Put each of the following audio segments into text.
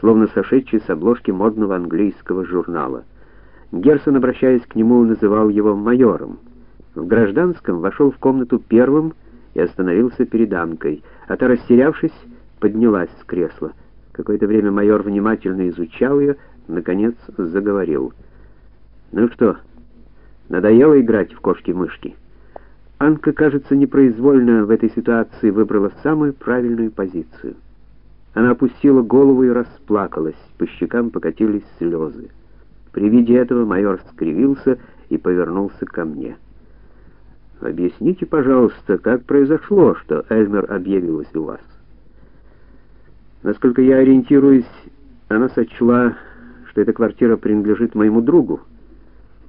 словно сошедший с обложки модного английского журнала. Герсон, обращаясь к нему, называл его майором. В гражданском вошел в комнату первым и остановился перед Анкой, а та, растерявшись, поднялась с кресла. Какое-то время майор внимательно изучал ее, наконец заговорил. «Ну что, надоело играть в кошки-мышки?» Анка, кажется, непроизвольно в этой ситуации выбрала самую правильную позицию. Она опустила голову и расплакалась, по щекам покатились слезы. При виде этого майор скривился и повернулся ко мне. «Объясните, пожалуйста, как произошло, что Эльмер объявилась у вас?» Насколько я ориентируюсь, она сочла, что эта квартира принадлежит моему другу.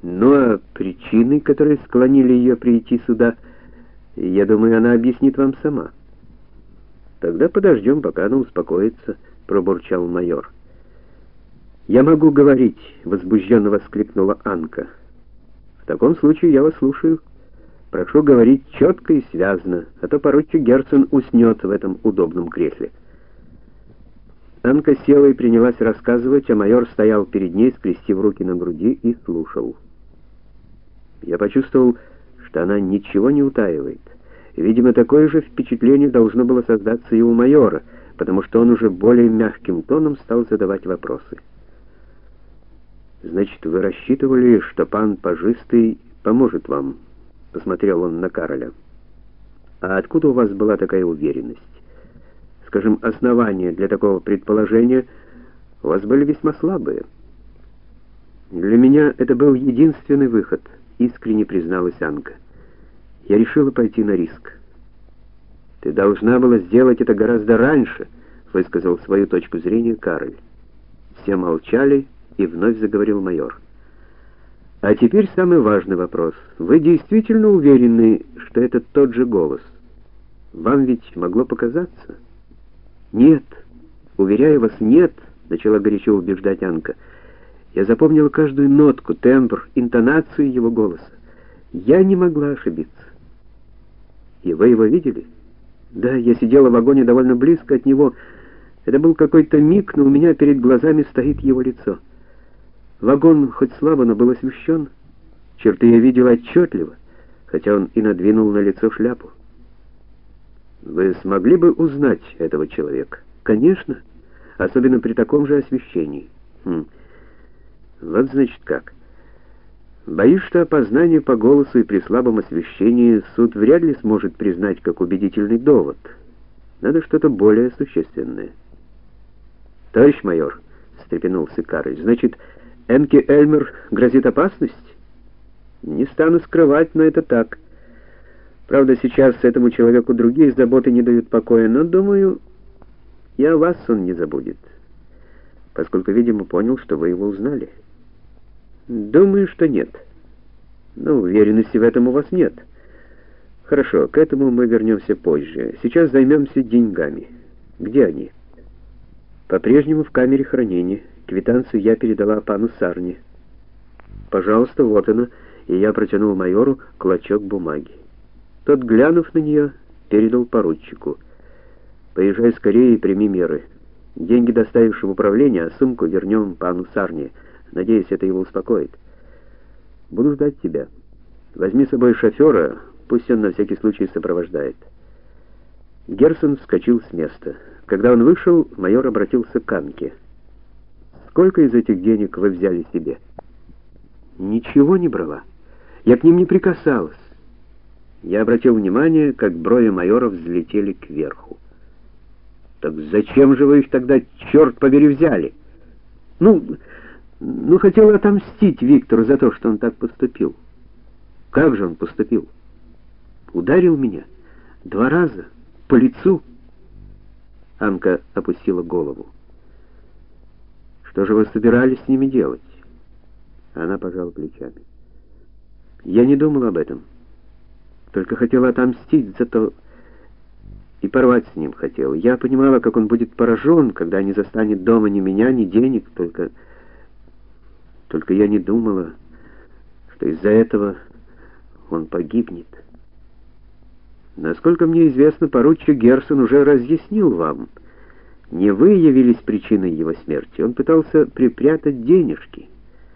А причины, которые склонили ее прийти сюда, я думаю, она объяснит вам сама. Тогда подождем, пока она успокоится, пробурчал майор. Я могу говорить, возбужденно воскликнула Анка. В таком случае я вас слушаю. Прошу говорить четко и связно, а то поручик Герцен уснет в этом удобном кресле. Анка села и принялась рассказывать, а майор стоял перед ней, скрестив руки на груди и слушал. Я почувствовал, что она ничего не утаивает. Видимо, такое же впечатление должно было создаться и у майора, потому что он уже более мягким тоном стал задавать вопросы. «Значит, вы рассчитывали, что пан Пажистый поможет вам?» — посмотрел он на Кароля. «А откуда у вас была такая уверенность?» скажем, основания для такого предположения у вас были весьма слабые. Для меня это был единственный выход, искренне призналась Анка. Я решила пойти на риск. Ты должна была сделать это гораздо раньше, высказал свою точку зрения Кароль. Все молчали, и вновь заговорил майор. А теперь самый важный вопрос. Вы действительно уверены, что это тот же голос? Вам ведь могло показаться? «Нет, уверяю вас, нет», — начала горячо убеждать Анка. Я запомнила каждую нотку, тембр, интонацию его голоса. Я не могла ошибиться. И вы его видели? Да, я сидела в вагоне довольно близко от него. Это был какой-то миг, но у меня перед глазами стоит его лицо. Вагон хоть слабо, но был освещен. Черты я видела отчетливо, хотя он и надвинул на лицо шляпу. Вы смогли бы узнать этого человека? Конечно, особенно при таком же освещении. Хм. Вот значит как. Боюсь, что опознание по голосу и при слабом освещении суд вряд ли сможет признать как убедительный довод. Надо что-то более существенное. Товарищ майор, встрепенулся Карыч, значит, Эмке Эльмер грозит опасность? Не стану скрывать, но это так. Правда, сейчас этому человеку другие заботы не дают покоя, но, думаю, и о вас он не забудет, поскольку, видимо, понял, что вы его узнали. Думаю, что нет. Но уверенности в этом у вас нет. Хорошо, к этому мы вернемся позже. Сейчас займемся деньгами. Где они? По-прежнему в камере хранения. Квитанцию я передала пану Сарни. Пожалуйста, вот она, и я протянул майору клочок бумаги. Тот, глянув на нее, передал поручику. «Поезжай скорее и прими меры. Деньги доставишь в управление, а сумку вернем пану Сарне. Надеюсь, это его успокоит. Буду ждать тебя. Возьми с собой шофера, пусть он на всякий случай сопровождает». Герсон вскочил с места. Когда он вышел, майор обратился к Анке. «Сколько из этих денег вы взяли себе?» «Ничего не брала. Я к ним не прикасалась. Я обратил внимание, как брови майора взлетели кверху. «Так зачем же вы их тогда, черт побери, взяли?» «Ну, ну хотел отомстить Виктору за то, что он так поступил». «Как же он поступил?» «Ударил меня. Два раза. По лицу». Анка опустила голову. «Что же вы собирались с ними делать?» Она пожала плечами. «Я не думал об этом». Только хотела отомстить за то... И порвать с ним хотела. Я понимала, как он будет поражен, когда не застанет дома ни меня, ни денег, только... Только я не думала, что из-за этого он погибнет. Насколько мне известно, поручик Герсон уже разъяснил вам. Не вы явились причиной его смерти, он пытался припрятать денежки.